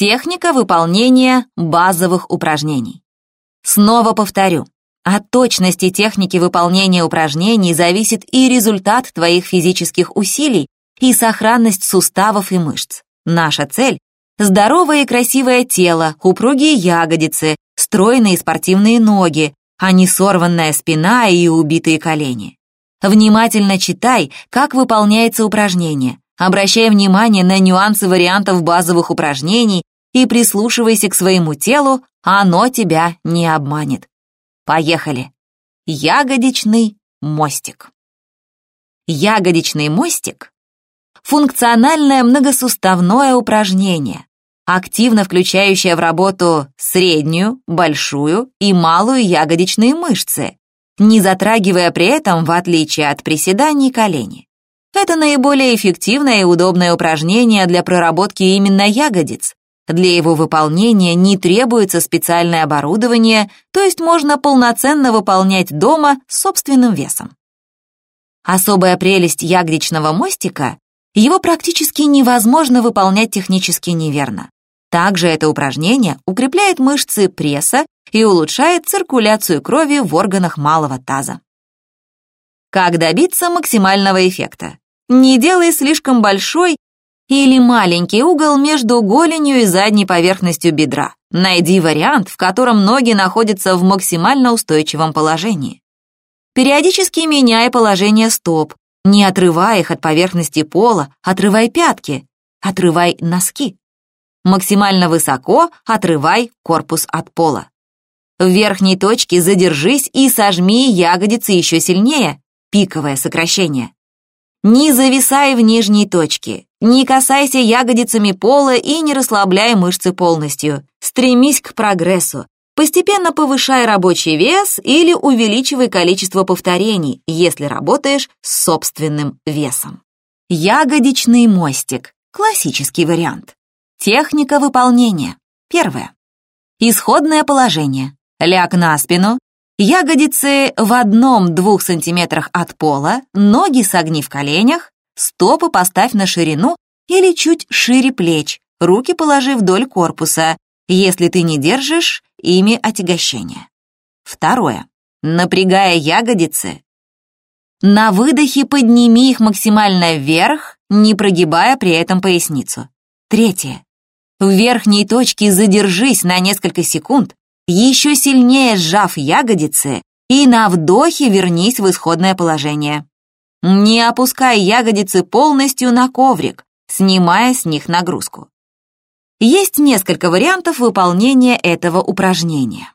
Техника выполнения базовых упражнений. Снова повторю, от точности техники выполнения упражнений зависит и результат твоих физических усилий, и сохранность суставов и мышц. Наша цель – здоровое и красивое тело, упругие ягодицы, стройные спортивные ноги, а не сорванная спина и убитые колени. Внимательно читай, как выполняется упражнение, обращай внимание на нюансы вариантов базовых упражнений и прислушивайся к своему телу, оно тебя не обманет. Поехали. Ягодичный мостик. Ягодичный мостик – функциональное многосуставное упражнение, активно включающее в работу среднюю, большую и малую ягодичные мышцы, не затрагивая при этом, в отличие от приседаний, колени. Это наиболее эффективное и удобное упражнение для проработки именно ягодиц, для его выполнения не требуется специальное оборудование, то есть можно полноценно выполнять дома собственным весом. Особая прелесть ягодичного мостика – его практически невозможно выполнять технически неверно. Также это упражнение укрепляет мышцы пресса и улучшает циркуляцию крови в органах малого таза. Как добиться максимального эффекта? Не делай слишком большой или маленький угол между голенью и задней поверхностью бедра. Найди вариант, в котором ноги находятся в максимально устойчивом положении. Периодически меняй положение стоп, не отрывай их от поверхности пола, отрывай пятки, отрывай носки. Максимально высоко отрывай корпус от пола. В верхней точке задержись и сожми ягодицы еще сильнее, пиковое сокращение. Не зависай в нижней точке, не касайся ягодицами пола и не расслабляй мышцы полностью. Стремись к прогрессу. Постепенно повышай рабочий вес или увеличивай количество повторений, если работаешь с собственным весом. Ягодичный мостик. Классический вариант. Техника выполнения. Первое. Исходное положение. Ляг на спину, Ягодицы в одном-двух сантиметрах от пола, ноги согни в коленях, стопы поставь на ширину или чуть шире плеч, руки положи вдоль корпуса, если ты не держишь ими отягощения. Второе. Напрягая ягодицы, на выдохе подними их максимально вверх, не прогибая при этом поясницу. Третье. В верхней точке задержись на несколько секунд, еще сильнее сжав ягодицы, и на вдохе вернись в исходное положение. Не опускай ягодицы полностью на коврик, снимая с них нагрузку. Есть несколько вариантов выполнения этого упражнения.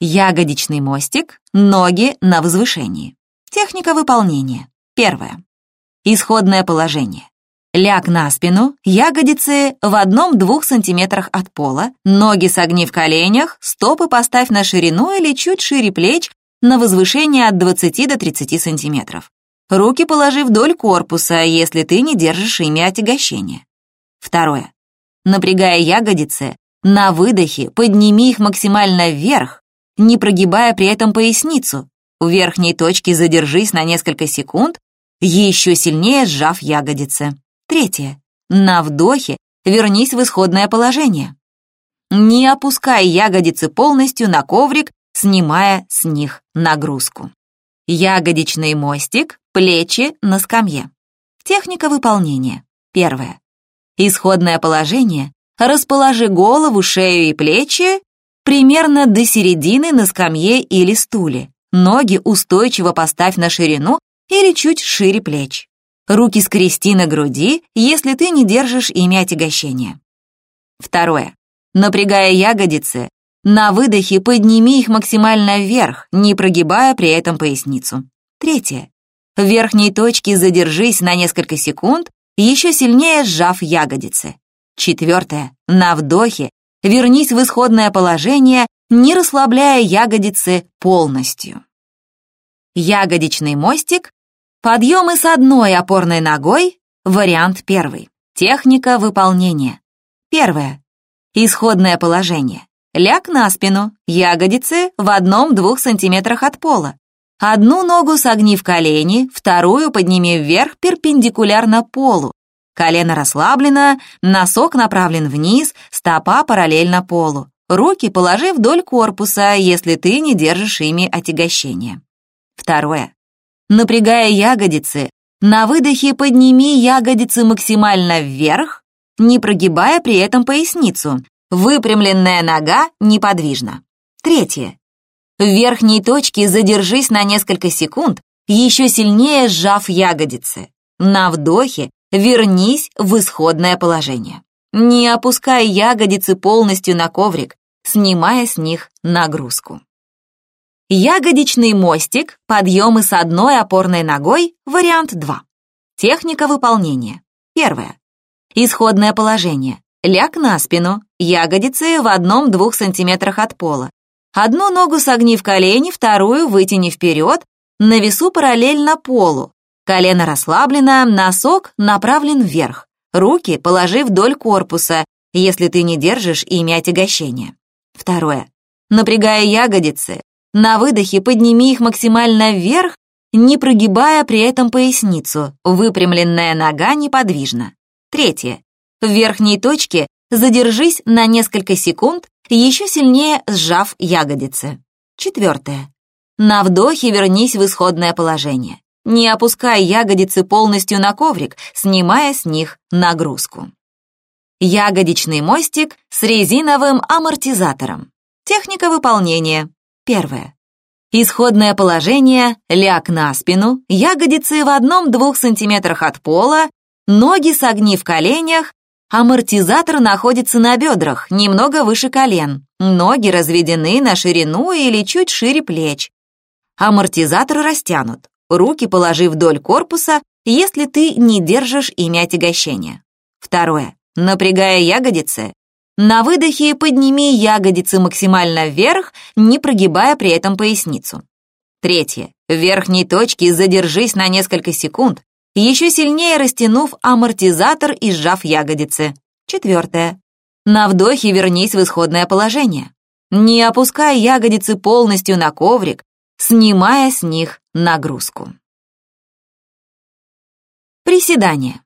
Ягодичный мостик, ноги на возвышении. Техника выполнения. Первое. Исходное положение. Ляг на спину, ягодицы в одном-двух сантиметрах от пола, ноги согни в коленях, стопы поставь на ширину или чуть шире плеч на возвышение от 20 до 30 сантиметров. Руки положи вдоль корпуса, если ты не держишь ими отягощения. Второе. Напрягая ягодицы, на выдохе подними их максимально вверх, не прогибая при этом поясницу. У верхней точки задержись на несколько секунд, еще сильнее сжав ягодицы. Третье. На вдохе вернись в исходное положение. Не опускай ягодицы полностью на коврик, снимая с них нагрузку. Ягодичный мостик, плечи на скамье. Техника выполнения. Первое. Исходное положение. Расположи голову, шею и плечи примерно до середины на скамье или стуле. Ноги устойчиво поставь на ширину или чуть шире плеч. Руки скрести на груди, если ты не держишь ими отягощения. Второе. Напрягая ягодицы, на выдохе подними их максимально вверх, не прогибая при этом поясницу. Третье. В верхней точке задержись на несколько секунд, еще сильнее сжав ягодицы. Четвертое. На вдохе вернись в исходное положение, не расслабляя ягодицы полностью. Ягодичный мостик Подъемы с одной опорной ногой – вариант первый. Техника выполнения. Первое. Исходное положение. Ляг на спину, ягодицы в одном-двух сантиметрах от пола. Одну ногу согни в колени, вторую подними вверх перпендикулярно полу. Колено расслаблено, носок направлен вниз, стопа параллельно полу. Руки положи вдоль корпуса, если ты не держишь ими отягощения. Второе. Напрягая ягодицы, на выдохе подними ягодицы максимально вверх, не прогибая при этом поясницу. Выпрямленная нога неподвижна. Третье. В верхней точке задержись на несколько секунд, еще сильнее сжав ягодицы. На вдохе вернись в исходное положение. Не опускай ягодицы полностью на коврик, снимая с них нагрузку. Ягодичный мостик, подъемы с одной опорной ногой, вариант 2. Техника выполнения. Первое. Исходное положение. Ляг на спину, ягодицы в одном-двух сантиметрах от пола. Одну ногу согни в колени, вторую вытяни вперед, на весу параллельно полу. Колено расслаблено, носок направлен вверх. Руки положи вдоль корпуса, если ты не держишь ими отягощения. Второе. Напрягая ягодицы, на выдохе подними их максимально вверх, не прогибая при этом поясницу, выпрямленная нога неподвижна. Третье. В верхней точке задержись на несколько секунд, еще сильнее сжав ягодицы. Четвертое. На вдохе вернись в исходное положение. Не опускай ягодицы полностью на коврик, снимая с них нагрузку. Ягодичный мостик с резиновым амортизатором. Техника выполнения. Первое. Исходное положение – ляг на спину, ягодицы в одном-двух сантиметрах от пола, ноги согни в коленях, амортизатор находится на бедрах, немного выше колен, ноги разведены на ширину или чуть шире плеч. Амортизатор растянут, руки положи вдоль корпуса, если ты не держишь ими отягощения. Второе. Напрягая ягодицы, на выдохе подними ягодицы максимально вверх, не прогибая при этом поясницу. Третье. В верхней точке задержись на несколько секунд, еще сильнее растянув амортизатор и сжав ягодицы. Четвертое. На вдохе вернись в исходное положение. Не опускай ягодицы полностью на коврик, снимая с них нагрузку. Приседания.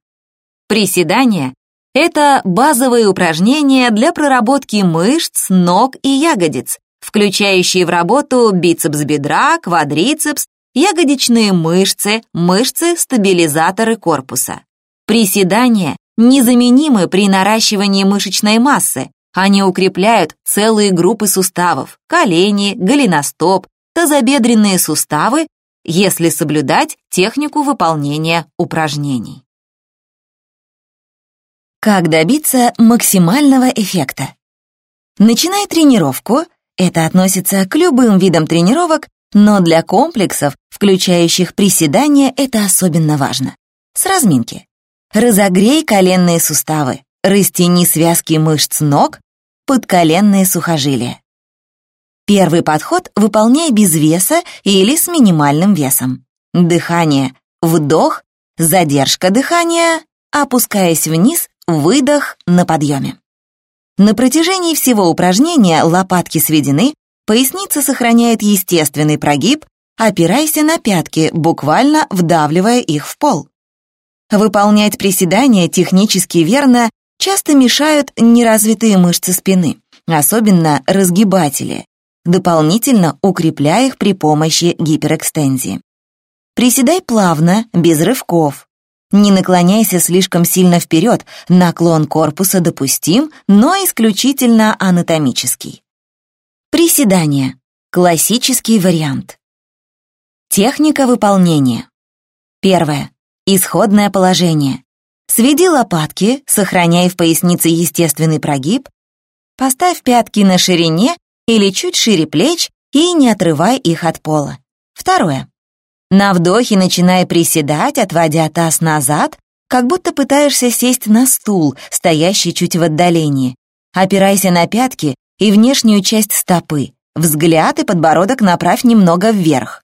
Приседания это базовые упражнения для проработки мышц, ног и ягодиц, включающие в работу бицепс бедра, квадрицепс, ягодичные мышцы, мышцы-стабилизаторы корпуса. Приседания незаменимы при наращивании мышечной массы. Они укрепляют целые группы суставов, колени, голеностоп, тазобедренные суставы, если соблюдать технику выполнения упражнений. Как добиться максимального эффекта? Начинай тренировку, это относится к любым видам тренировок, но для комплексов, включающих приседания, это особенно важно. С разминки. Разогрей коленные суставы, растяни связки мышц ног, подколенные сухожилия. Первый подход выполняй без веса или с минимальным весом. Дыхание. Вдох, задержка дыхания, опускаясь вниз, Выдох на подъеме. На протяжении всего упражнения лопатки сведены, поясница сохраняет естественный прогиб, опирайся на пятки, буквально вдавливая их в пол. Выполнять приседания технически верно часто мешают неразвитые мышцы спины, особенно разгибатели, дополнительно укрепляя их при помощи гиперэкстензии. Приседай плавно, без рывков, не наклоняйся слишком сильно вперед, наклон корпуса допустим, но исключительно анатомический. Приседание. Классический вариант. Техника выполнения. Первое. Исходное положение. Сведи лопатки, сохраняй в пояснице естественный прогиб, поставь пятки на ширине или чуть шире плеч и не отрывай их от пола. Второе. На вдохе начинай приседать, отводя таз назад, как будто пытаешься сесть на стул, стоящий чуть в отдалении. Опирайся на пятки и внешнюю часть стопы. Взгляд и подбородок направь немного вверх.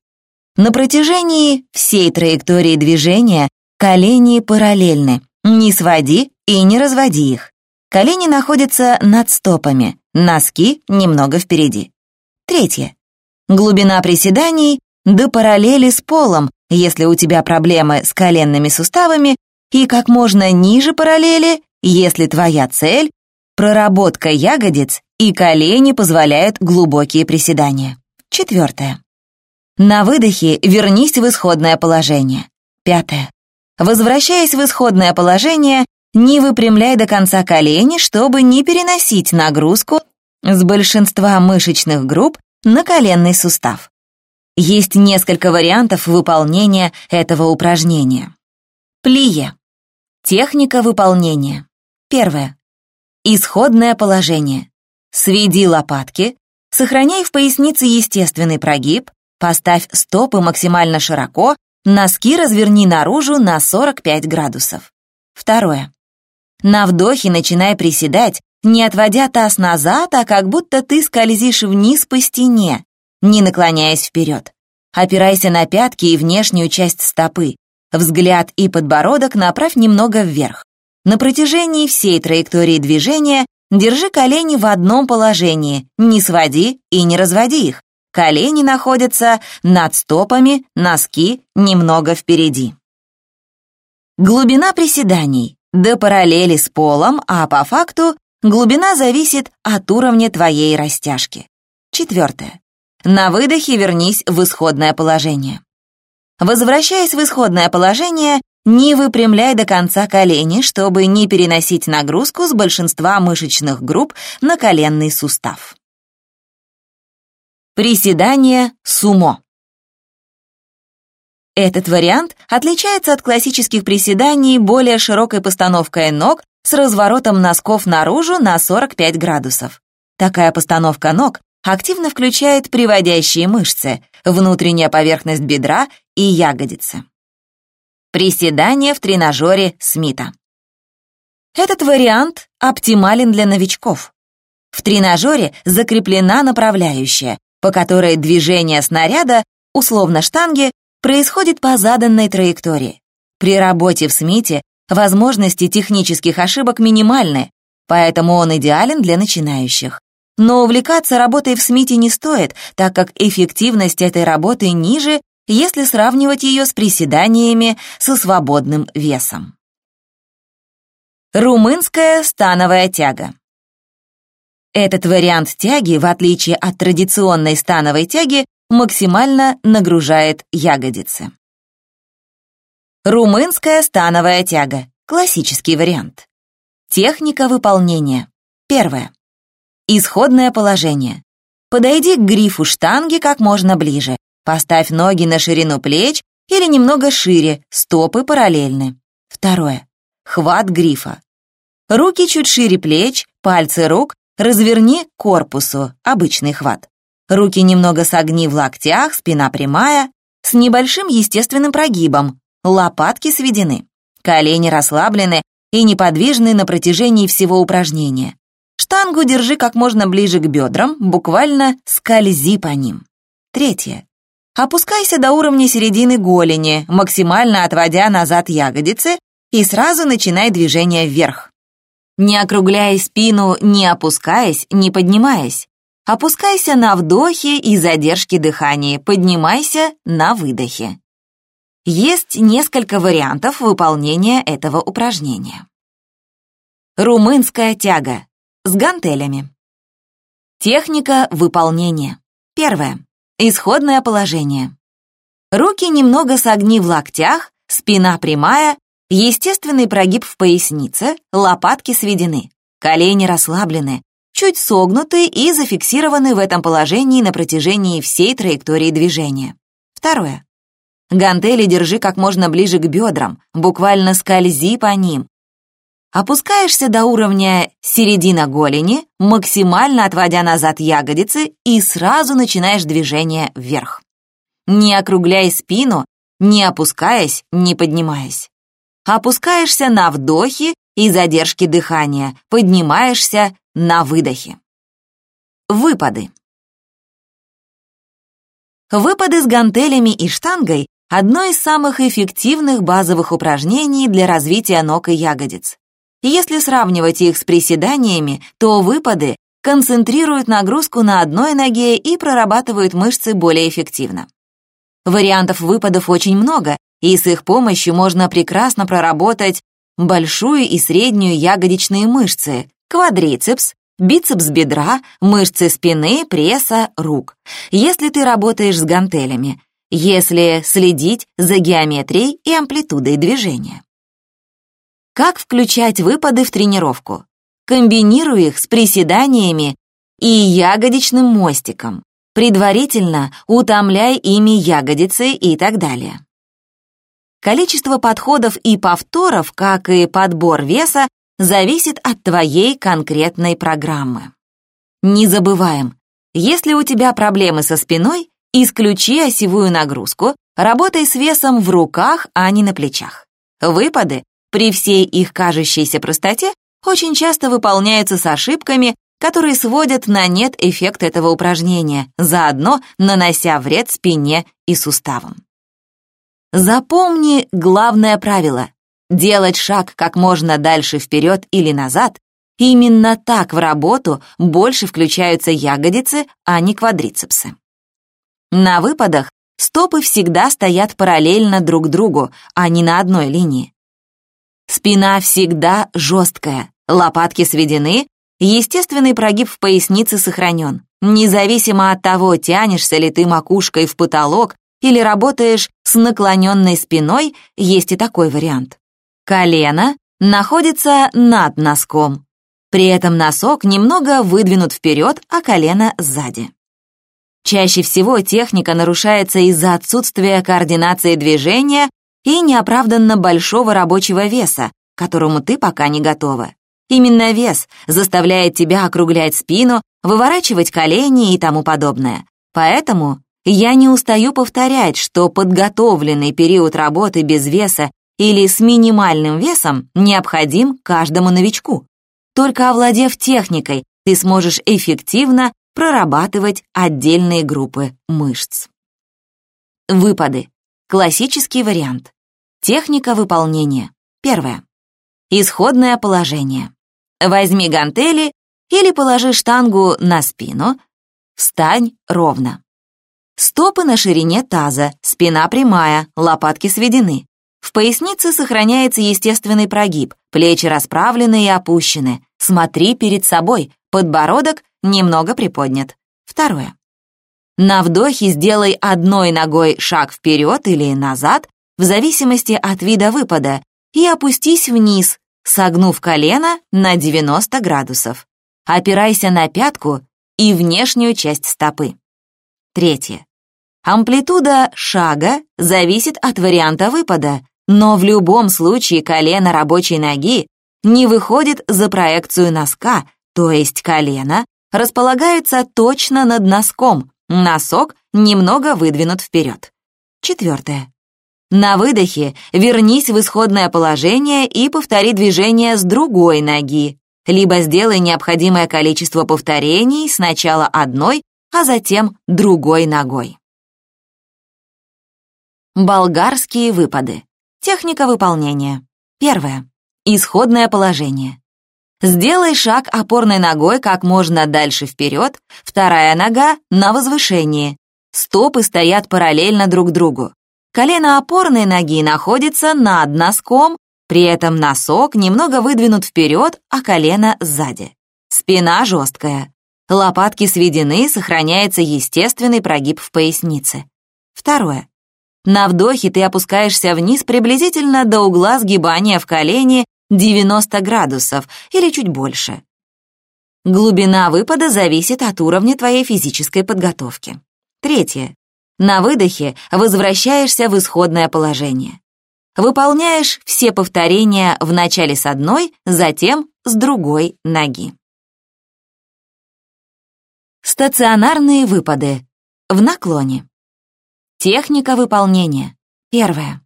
На протяжении всей траектории движения колени параллельны. Не своди и не разводи их. Колени находятся над стопами, носки немного впереди. Третье. Глубина приседаний до параллели с полом, если у тебя проблемы с коленными суставами, и как можно ниже параллели, если твоя цель — проработка ягодиц и колени позволяют глубокие приседания. Четвертое. На выдохе вернись в исходное положение. Пятое. Возвращаясь в исходное положение, не выпрямляй до конца колени, чтобы не переносить нагрузку с большинства мышечных групп на коленный сустав. Есть несколько вариантов выполнения этого упражнения. Плие. Техника выполнения. Первое. Исходное положение. Сведи лопатки, сохраняй в пояснице естественный прогиб, поставь стопы максимально широко, носки разверни наружу на 45 градусов. Второе. На вдохе начинай приседать, не отводя таз назад, а как будто ты скользишь вниз по стене, не наклоняясь вперед. Опирайся на пятки и внешнюю часть стопы. Взгляд и подбородок направь немного вверх. На протяжении всей траектории движения держи колени в одном положении, не своди и не разводи их. Колени находятся над стопами, носки немного впереди. Глубина приседаний до параллели с полом, а по факту глубина зависит от уровня твоей растяжки. Четвертое. На выдохе вернись в исходное положение. Возвращаясь в исходное положение, не выпрямляй до конца колени, чтобы не переносить нагрузку с большинства мышечных групп на коленный сустав. Приседание сумо. Этот вариант отличается от классических приседаний более широкой постановкой ног с разворотом носков наружу на 45 градусов. Такая постановка ног активно включает приводящие мышцы, внутренняя поверхность бедра и ягодицы. Приседание в тренажере Смита. Этот вариант оптимален для новичков. В тренажере закреплена направляющая, по которой движение снаряда, условно штанги, происходит по заданной траектории. При работе в Смите возможности технических ошибок минимальны, поэтому он идеален для начинающих. Но увлекаться работой в СМИТе не стоит, так как эффективность этой работы ниже, если сравнивать ее с приседаниями со свободным весом. Румынская становая тяга. Этот вариант тяги, в отличие от традиционной становой тяги, максимально нагружает ягодицы. Румынская становая тяга. Классический вариант. Техника выполнения. Первое. Исходное положение. Подойди к грифу штанги как можно ближе. Поставь ноги на ширину плеч или немного шире, стопы параллельны. Второе. Хват грифа. Руки чуть шире плеч, пальцы рук разверни к корпусу, обычный хват. Руки немного согни в локтях, спина прямая, с небольшим естественным прогибом, лопатки сведены, колени расслаблены и неподвижны на протяжении всего упражнения. Штангу держи как можно ближе к бедрам, буквально скользи по ним. Третье. Опускайся до уровня середины голени, максимально отводя назад ягодицы, и сразу начинай движение вверх. Не округляя спину, не опускаясь, не поднимаясь. Опускайся на вдохе и задержке дыхания, поднимайся на выдохе. Есть несколько вариантов выполнения этого упражнения. Румынская тяга с гантелями. Техника выполнения. Первое. Исходное положение. Руки немного согни в локтях, спина прямая, естественный прогиб в пояснице, лопатки сведены, колени расслаблены, чуть согнуты и зафиксированы в этом положении на протяжении всей траектории движения. Второе. Гантели держи как можно ближе к бедрам, буквально скользи по ним, Опускаешься до уровня середина голени, максимально отводя назад ягодицы и сразу начинаешь движение вверх. Не округляй спину, не опускаясь, не поднимаясь. Опускаешься на вдохе и задержке дыхания, поднимаешься на выдохе. Выпады. Выпады с гантелями и штангой – одно из самых эффективных базовых упражнений для развития ног и ягодиц. Если сравнивать их с приседаниями, то выпады концентрируют нагрузку на одной ноге и прорабатывают мышцы более эффективно. Вариантов выпадов очень много, и с их помощью можно прекрасно проработать большую и среднюю ягодичные мышцы, квадрицепс, бицепс бедра, мышцы спины, пресса, рук. Если ты работаешь с гантелями, если следить за геометрией и амплитудой движения. Как включать выпады в тренировку? Комбинируй их с приседаниями и ягодичным мостиком. Предварительно утомляй ими ягодицы и так далее. Количество подходов и повторов, как и подбор веса, зависит от твоей конкретной программы. Не забываем, если у тебя проблемы со спиной, исключи осевую нагрузку, работай с весом в руках, а не на плечах. Выпады, при всей их кажущейся простоте, очень часто выполняются с ошибками, которые сводят на нет эффект этого упражнения, заодно нанося вред спине и суставам. Запомни главное правило — делать шаг как можно дальше вперед или назад. Именно так в работу больше включаются ягодицы, а не квадрицепсы. На выпадах стопы всегда стоят параллельно друг другу, а не на одной линии. Спина всегда жесткая, лопатки сведены, естественный прогиб в пояснице сохранен. Независимо от того, тянешься ли ты макушкой в потолок или работаешь с наклоненной спиной, есть и такой вариант. Колено находится над носком. При этом носок немного выдвинут вперед, а колено сзади. Чаще всего техника нарушается из-за отсутствия координации движения и неоправданно большого рабочего веса, к которому ты пока не готова. Именно вес заставляет тебя округлять спину, выворачивать колени и тому подобное. Поэтому я не устаю повторять, что подготовленный период работы без веса или с минимальным весом необходим каждому новичку. Только овладев техникой, ты сможешь эффективно прорабатывать отдельные группы мышц. Выпады. Классический вариант. Техника выполнения. Первое. Исходное положение. Возьми гантели или положи штангу на спину. Встань ровно. Стопы на ширине таза, спина прямая, лопатки сведены. В пояснице сохраняется естественный прогиб, плечи расправлены и опущены. Смотри перед собой, подбородок немного приподнят. Второе. На вдохе сделай одной ногой шаг вперед или назад, в зависимости от вида выпада, и опустись вниз, согнув колено на 90 градусов. Опирайся на пятку и внешнюю часть стопы. Третье. Амплитуда шага зависит от варианта выпада, но в любом случае колено рабочей ноги не выходит за проекцию носка, то есть колено располагается точно над носком, носок немного выдвинут вперед. Четвертое. На выдохе вернись в исходное положение и повтори движение с другой ноги, либо сделай необходимое количество повторений сначала одной, а затем другой ногой. Болгарские выпады. Техника выполнения. Первое. Исходное положение. Сделай шаг опорной ногой как можно дальше вперед, вторая нога на возвышении. Стопы стоят параллельно друг другу. Колено опорной ноги находится над носком, при этом носок немного выдвинут вперед, а колено сзади. Спина жесткая. Лопатки сведены, сохраняется естественный прогиб в пояснице. Второе. На вдохе ты опускаешься вниз приблизительно до угла сгибания в колене 90 градусов или чуть больше. Глубина выпада зависит от уровня твоей физической подготовки. Третье. На выдохе возвращаешься в исходное положение. Выполняешь все повторения вначале с одной, затем с другой ноги. Стационарные выпады. В наклоне. Техника выполнения. Первое.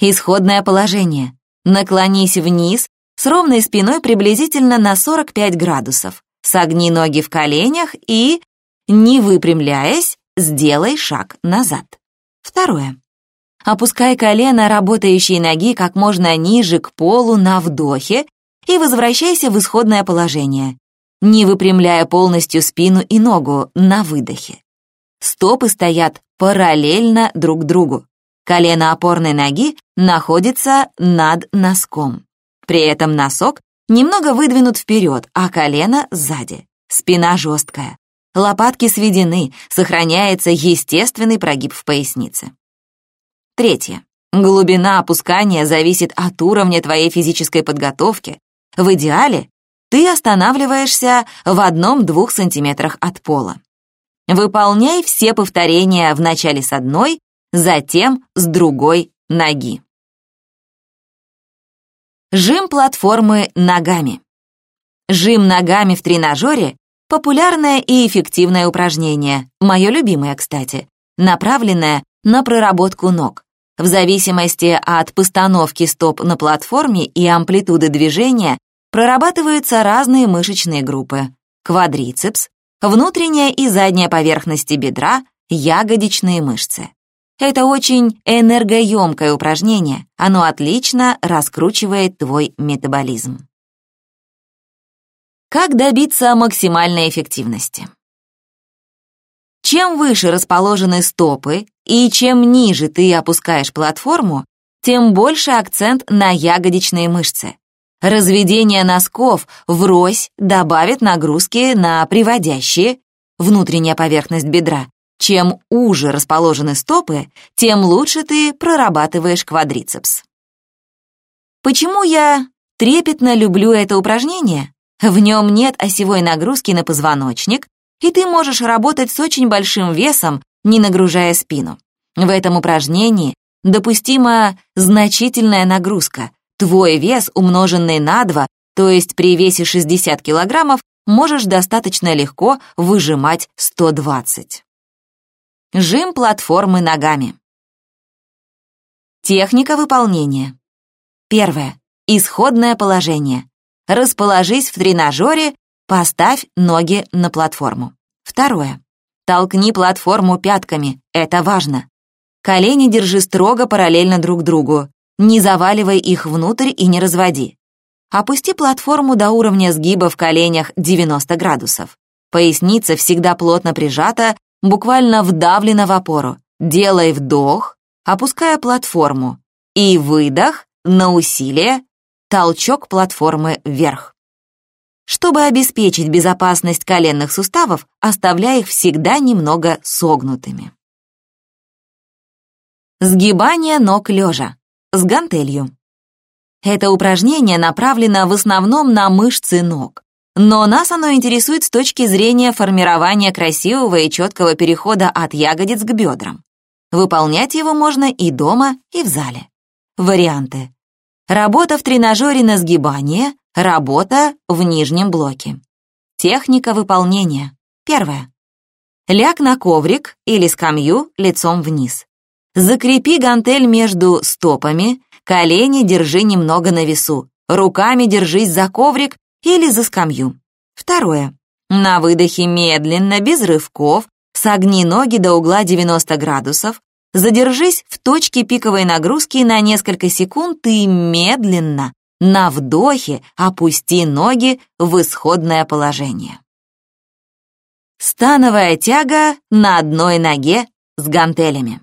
Исходное положение. Наклонись вниз с ровной спиной приблизительно на 45 градусов. Согни ноги в коленях и, не выпрямляясь, сделай шаг назад. Второе. Опускай колено работающей ноги как можно ниже к полу на вдохе и возвращайся в исходное положение, не выпрямляя полностью спину и ногу на выдохе. Стопы стоят параллельно друг другу. Колено опорной ноги находится над носком. При этом носок немного выдвинут вперед, а колено сзади. Спина жесткая. Лопатки сведены, сохраняется естественный прогиб в пояснице. Третье. Глубина опускания зависит от уровня твоей физической подготовки. В идеале ты останавливаешься в одном-двух сантиметрах от пола. Выполняй все повторения вначале с одной, затем с другой ноги. Жим платформы ногами. Жим ногами в тренажере – популярное и эффективное упражнение, мое любимое, кстати, направленное на проработку ног. В зависимости от постановки стоп на платформе и амплитуды движения прорабатываются разные мышечные группы. Квадрицепс, внутренняя и задняя поверхности бедра, ягодичные мышцы. Это очень энергоемкое упражнение, оно отлично раскручивает твой метаболизм. Как добиться максимальной эффективности? Чем выше расположены стопы и чем ниже ты опускаешь платформу, тем больше акцент на ягодичные мышцы. Разведение носков врозь добавит нагрузки на приводящие, внутренняя поверхность бедра, чем уже расположены стопы, тем лучше ты прорабатываешь квадрицепс. Почему я трепетно люблю это упражнение? В нем нет осевой нагрузки на позвоночник, и ты можешь работать с очень большим весом, не нагружая спину. В этом упражнении допустима значительная нагрузка. Твой вес, умноженный на 2, то есть при весе 60 килограммов, можешь достаточно легко выжимать 120. Жим платформы ногами. Техника выполнения. Первое. Исходное положение. Расположись в тренажере, поставь ноги на платформу. Второе. Толкни платформу пятками, это важно. Колени держи строго параллельно друг другу. Не заваливай их внутрь и не разводи. Опусти платформу до уровня сгиба в коленях 90 градусов. Поясница всегда плотно прижата буквально вдавлена в опору. Делай вдох, опуская платформу, и выдох на усилие, толчок платформы вверх. Чтобы обеспечить безопасность коленных суставов, оставляй их всегда немного согнутыми. Сгибание ног лежа с гантелью. Это упражнение направлено в основном на мышцы ног. Но нас оно интересует с точки зрения формирования красивого и четкого перехода от ягодиц к бедрам. Выполнять его можно и дома, и в зале. Варианты. Работа в тренажере на сгибание, работа в нижнем блоке. Техника выполнения. Первое. Ляг на коврик или скамью лицом вниз. Закрепи гантель между стопами, колени держи немного на весу, руками держись за коврик или за скамью. Второе. На выдохе медленно, без рывков, согни ноги до угла 90 градусов, задержись в точке пиковой нагрузки на несколько секунд и медленно, на вдохе, опусти ноги в исходное положение. Становая тяга на одной ноге с гантелями.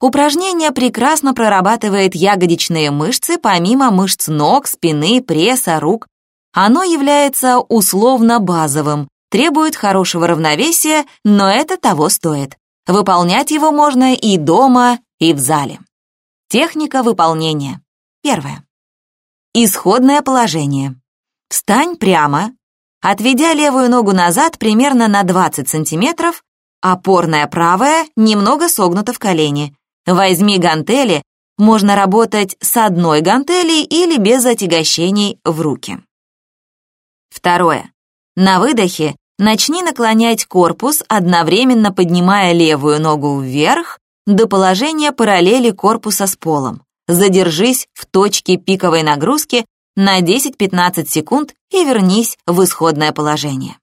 Упражнение прекрасно прорабатывает ягодичные мышцы помимо мышц ног, спины, пресса, рук, оно является условно базовым, требует хорошего равновесия, но это того стоит. Выполнять его можно и дома, и в зале. Техника выполнения. Первое. Исходное положение. Встань прямо, отведя левую ногу назад примерно на 20 сантиметров, опорная правая немного согнута в колени. Возьми гантели, можно работать с одной гантелей или без отягощений в руки. Второе. На выдохе начни наклонять корпус, одновременно поднимая левую ногу вверх до положения параллели корпуса с полом. Задержись в точке пиковой нагрузки на 10-15 секунд и вернись в исходное положение.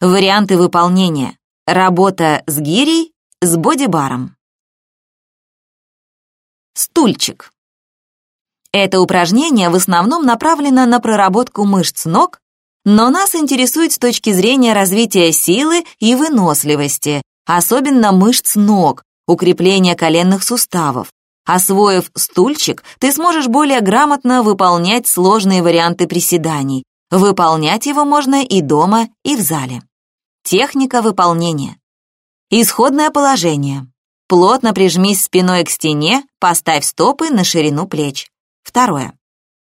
Варианты выполнения. Работа с гирей, с бодибаром. Стульчик. Это упражнение в основном направлено на проработку мышц ног но нас интересует с точки зрения развития силы и выносливости, особенно мышц ног, укрепление коленных суставов. Освоив стульчик, ты сможешь более грамотно выполнять сложные варианты приседаний. Выполнять его можно и дома, и в зале. Техника выполнения. Исходное положение. Плотно прижмись спиной к стене, поставь стопы на ширину плеч. Второе.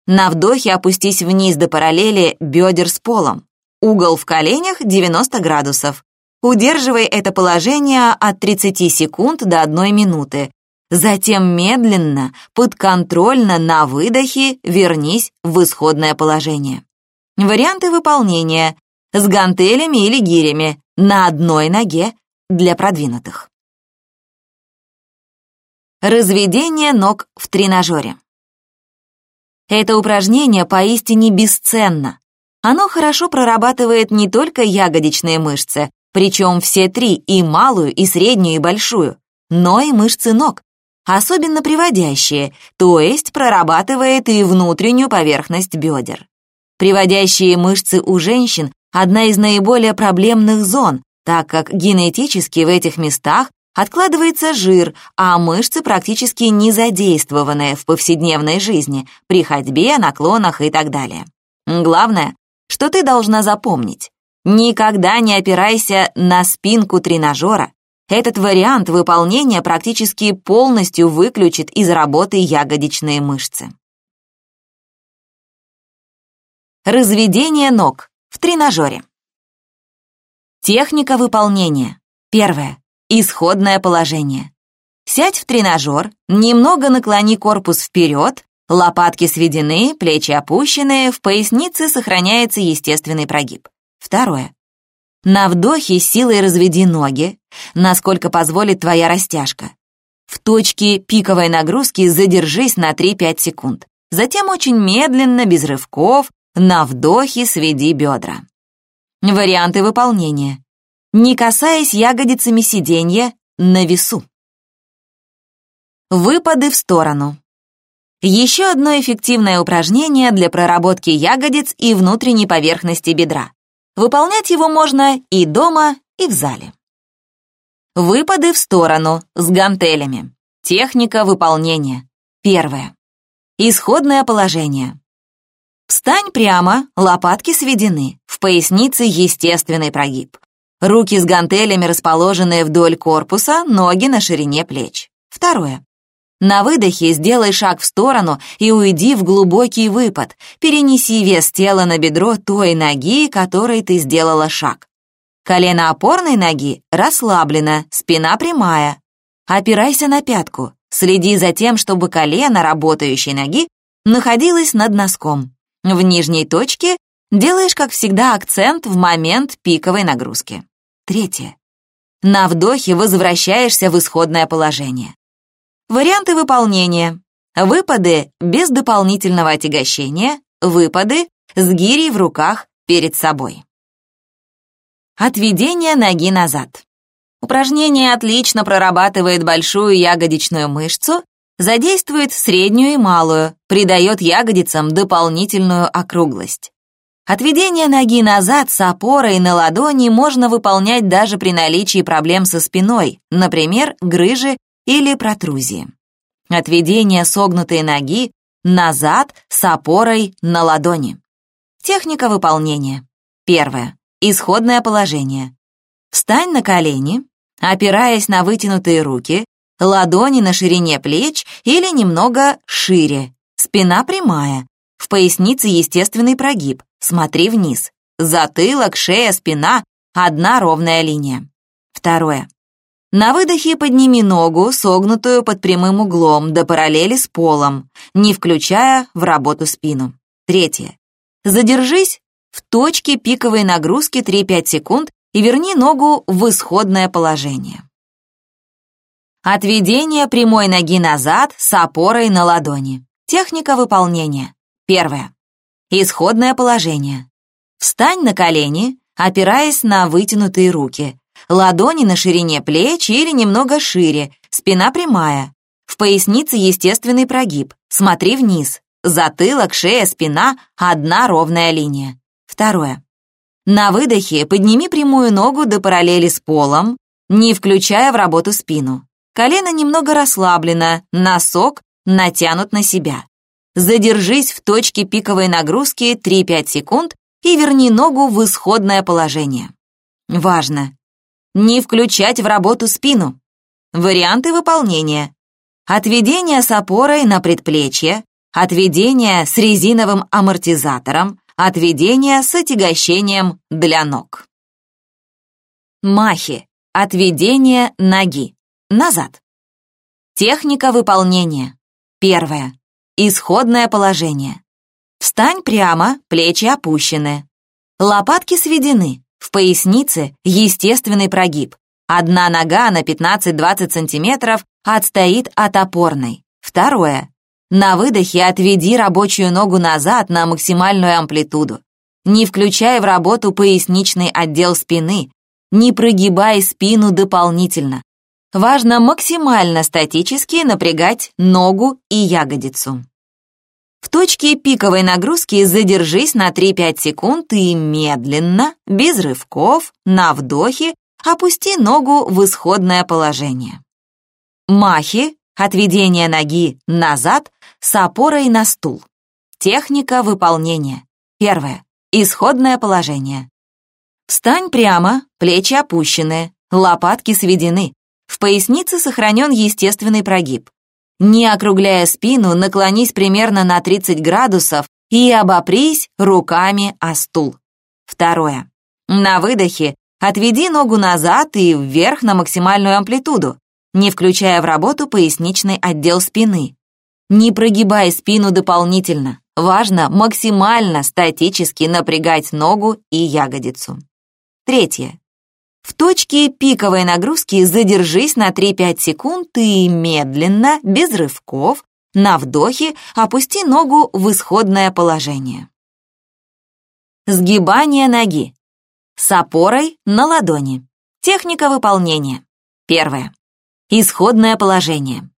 На вдохе опустись вниз до параллели бедер с полом. Угол в коленях 90 градусов. Удерживай это положение от 30 секунд до 1 минуты. Затем медленно, подконтрольно на выдохе вернись в исходное положение. Варианты выполнения с гантелями или гирями на одной ноге для продвинутых. Разведение ног в тренажере. Это упражнение поистине бесценно. Оно хорошо прорабатывает не только ягодичные мышцы, причем все три, и малую, и среднюю, и большую, но и мышцы ног, особенно приводящие, то есть прорабатывает и внутреннюю поверхность бедер. Приводящие мышцы у женщин – одна из наиболее проблемных зон, так как генетически в этих местах Откладывается жир, а мышцы практически не задействованные в повседневной жизни, при ходьбе, наклонах и так далее. Главное, что ты должна запомнить. Никогда не опирайся на спинку тренажера. Этот вариант выполнения практически полностью выключит из работы ягодичные мышцы. Разведение ног в тренажере. Техника выполнения. Первое. Исходное положение. Сядь в тренажер, немного наклони корпус вперед, лопатки сведены, плечи опущены, в пояснице сохраняется естественный прогиб. Второе. На вдохе силой разведи ноги, насколько позволит твоя растяжка. В точке пиковой нагрузки задержись на 3-5 секунд. Затем очень медленно, без рывков, на вдохе сведи бедра. Варианты выполнения не касаясь ягодицами сиденья на весу. Выпады в сторону. Еще одно эффективное упражнение для проработки ягодиц и внутренней поверхности бедра. Выполнять его можно и дома, и в зале. Выпады в сторону с гантелями. Техника выполнения. Первое. Исходное положение. Встань прямо, лопатки сведены, в пояснице естественный прогиб. Руки с гантелями расположены вдоль корпуса, ноги на ширине плеч. Второе. На выдохе сделай шаг в сторону и уйди в глубокий выпад. Перенеси вес тела на бедро той ноги, которой ты сделала шаг. Колено опорной ноги расслаблено, спина прямая. Опирайся на пятку. Следи за тем, чтобы колено работающей ноги находилось над носком. В нижней точке делаешь, как всегда, акцент в момент пиковой нагрузки. Третье. На вдохе возвращаешься в исходное положение. Варианты выполнения. Выпады без дополнительного отягощения, выпады с гирей в руках перед собой. Отведение ноги назад. Упражнение отлично прорабатывает большую ягодичную мышцу, задействует среднюю и малую, придает ягодицам дополнительную округлость. Отведение ноги назад с опорой на ладони можно выполнять даже при наличии проблем со спиной, например, грыжи или протрузии. Отведение согнутой ноги назад с опорой на ладони. Техника выполнения. Первое. Исходное положение. Встань на колени, опираясь на вытянутые руки, ладони на ширине плеч или немного шире, спина прямая, в пояснице естественный прогиб. Смотри вниз. Затылок, шея, спина — одна ровная линия. Второе. На выдохе подними ногу, согнутую под прямым углом, до параллели с полом, не включая в работу спину. Третье. Задержись в точке пиковой нагрузки 3-5 секунд и верни ногу в исходное положение. Отведение прямой ноги назад с опорой на ладони. Техника выполнения. Первое. Исходное положение. Встань на колени, опираясь на вытянутые руки. Ладони на ширине плеч или немного шире, спина прямая. В пояснице естественный прогиб. Смотри вниз. Затылок, шея, спина — одна ровная линия. Второе. На выдохе подними прямую ногу до параллели с полом, не включая в работу спину. колено немного расслаблено, носок натянут на себя. Задержись в точке пиковой нагрузки 3-5 секунд и верни ногу в исходное положение. Важно! Не включать в работу спину. Варианты выполнения. Отведение с опорой на предплечье, отведение с резиновым амортизатором, отведение с отягощением для ног. Махи. Отведение ноги. Назад. Техника выполнения. Первое. Исходное положение. Встань прямо, плечи опущены. Лопатки сведены. В пояснице естественный прогиб. Одна нога на 15-20 см отстоит от опорной. Второе. На выдохе отведи рабочую ногу назад на максимальную амплитуду. Не включай в работу поясничный отдел спины, не прогибай спину дополнительно. Важно максимально статически напрягать ногу и ягодицу. В точке пиковой нагрузки задержись на 3-5 секунд и медленно, без рывков, на вдохе, опусти ногу в исходное положение. Махи, отведение ноги назад с опорой на стул. Техника выполнения. Первое. Исходное положение. Встань прямо, плечи опущены, лопатки сведены. В пояснице сохранен естественный прогиб. Не округляя спину, наклонись примерно на 30 градусов и обопрись руками о стул. Второе. На выдохе отведи ногу назад и вверх на максимальную амплитуду, не включая в работу поясничный отдел спины. Не прогибай спину дополнительно. Важно максимально статически напрягать ногу и ягодицу. Третье. В точке пиковой нагрузки задержись на 3-5 секунд и медленно, без рывков, на вдохе опусти ногу в исходное положение. Сгибание ноги. С опорой на ладони. Техника выполнения. Первое. Исходное положение.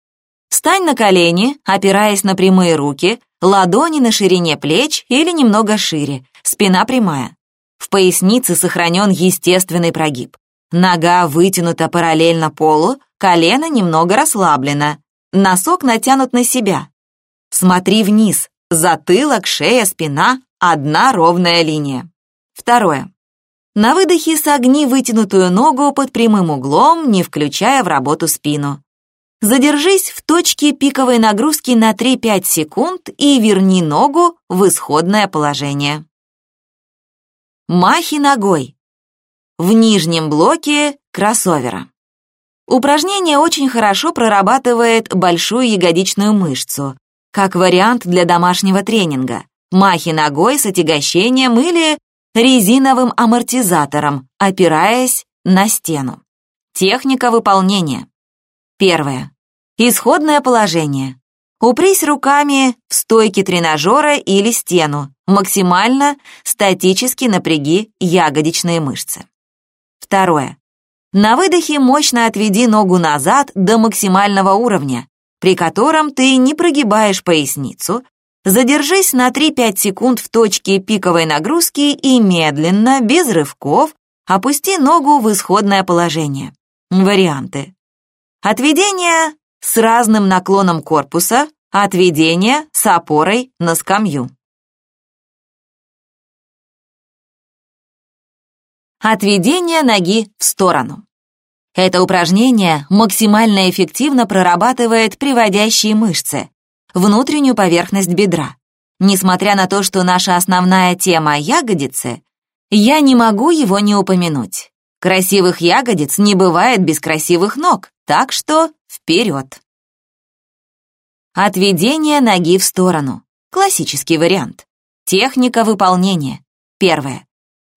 Встань на колени, опираясь на прямые руки, ладони на ширине плеч или немного шире, спина прямая. В пояснице сохранен естественный прогиб. Нога вытянута параллельно полу, колено немного расслаблено. Носок натянут на себя. Смотри вниз. Затылок, шея, спина — одна ровная линия. Второе. На выдохе согни вытянутую ногу под прямым углом, не включая в работу спину. Задержись в точке пиковой нагрузки на 3-5 секунд и верни ногу в исходное положение. Махи ногой. В нижнем блоке кроссовера. Упражнение очень хорошо прорабатывает большую ягодичную мышцу, как вариант для домашнего тренинга. Махи ногой с отягощением или резиновым амортизатором, опираясь на стену. Техника выполнения. Первое. Исходное положение. Упрись руками в стойке тренажера или стену. Максимально статически напряги ягодичные мышцы. Второе. На выдохе мощно отведи ногу назад до максимального уровня, при котором ты не прогибаешь поясницу, задержись на 3-5 секунд в точке пиковой нагрузки и медленно, без рывков, опусти ногу в исходное положение. Варианты. Отведение с разным наклоном корпуса, отведение с опорой на скамью. Отведение ноги в сторону. Это упражнение максимально эффективно прорабатывает приводящие мышцы, внутреннюю поверхность бедра. Несмотря на то, что наша основная тема — ягодицы, я не могу его не упомянуть. Красивых ягодиц не бывает без красивых ног, так что вперед. Отведение ноги в сторону. Классический вариант. Техника выполнения. Первое.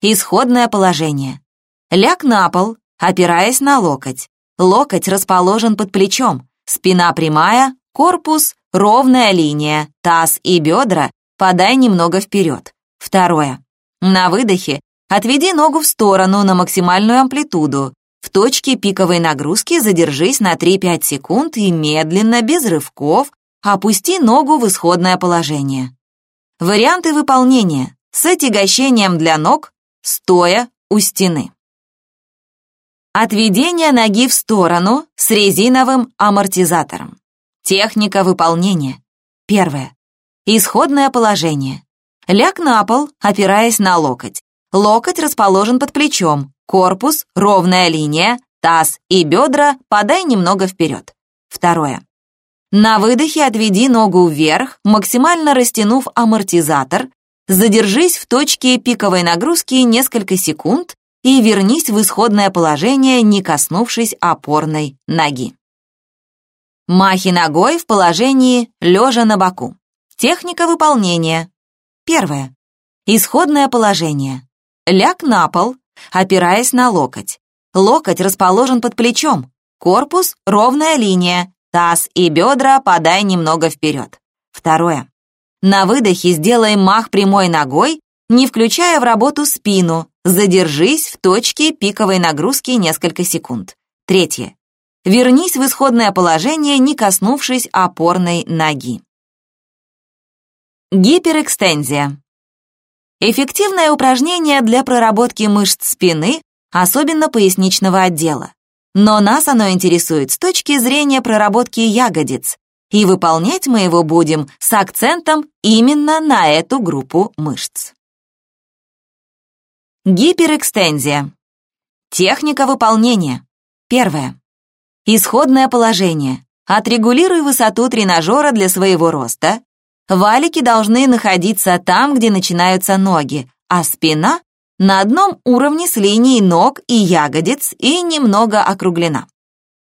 Исходное положение. Ляг на пол, опираясь на локоть. Локоть расположен под плечом. Спина прямая, корпус, ровная линия, таз и бедра подай немного вперед. Второе. На выдохе отведи ногу в сторону на максимальную амплитуду. В точке пиковой нагрузки задержись на 3-5 секунд и медленно, без рывков, опусти ногу в исходное положение. Варианты выполнения с отягощением для ног, стоя у стены. Отведение ноги в сторону с резиновым амортизатором. Техника выполнения. Первое. Исходное положение. Ляг на пол, опираясь на локоть. Локоть расположен под плечом, корпус, ровная линия, таз и бедра подай немного вперед. Второе. На выдохе отведи ногу вверх, максимально растянув амортизатор, задержись в точке пиковой нагрузки несколько секунд и вернись в исходное положение, не коснувшись опорной ноги. Махи ногой в положении лежа на боку. Техника выполнения. Первое. Исходное положение. Ляг на пол, опираясь на локоть. Локоть расположен под плечом. Корпус — ровная линия. Таз и бедра подай немного вперед. Второе. На выдохе сделай мах прямой ногой, не включая в работу спину. Задержись в точке пиковой нагрузки несколько секунд. Третье. Вернись в исходное положение, не коснувшись опорной ноги. Гиперэкстензия. Эффективное упражнение для проработки мышц спины, особенно поясничного отдела. Но нас оно интересует с точки зрения проработки ягодиц, и выполнять мы его будем с акцентом именно на эту группу мышц. Гиперэкстензия. Техника выполнения. Первое. Исходное положение. Отрегулируй высоту тренажера для своего роста, Валики должны находиться там, где начинаются ноги, а спина на одном уровне с линией ног и ягодиц и немного округлена.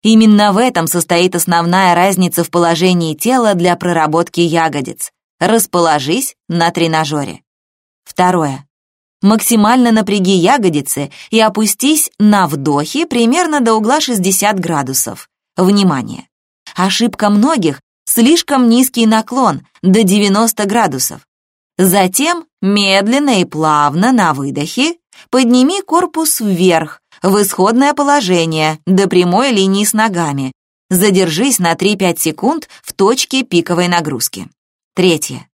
Именно в этом состоит основная разница в положении тела для проработки ягодиц. Расположись на тренажере. Второе. Максимально напряги ягодицы и опустись на вдохе примерно до угла 60 градусов. Внимание! Ошибка многих слишком низкий наклон, до 90 градусов. Затем медленно и плавно на выдохе подними корпус вверх, в исходное положение, до прямой линии с ногами. Задержись на 3-5 секунд в точке пиковой нагрузки. Третье.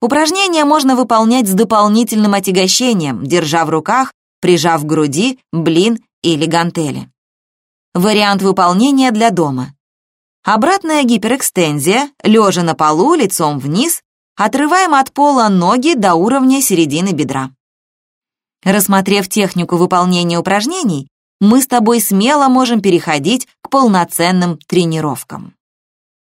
Упражнение можно выполнять с дополнительным отягощением, держа в руках, прижав к груди, блин или гантели. Вариант выполнения для дома. Обратная гиперэкстензия, лежа на полу, лицом вниз, отрываем от пола ноги до уровня середины бедра. Рассмотрев технику выполнения упражнений, мы с тобой смело можем переходить к полноценным тренировкам.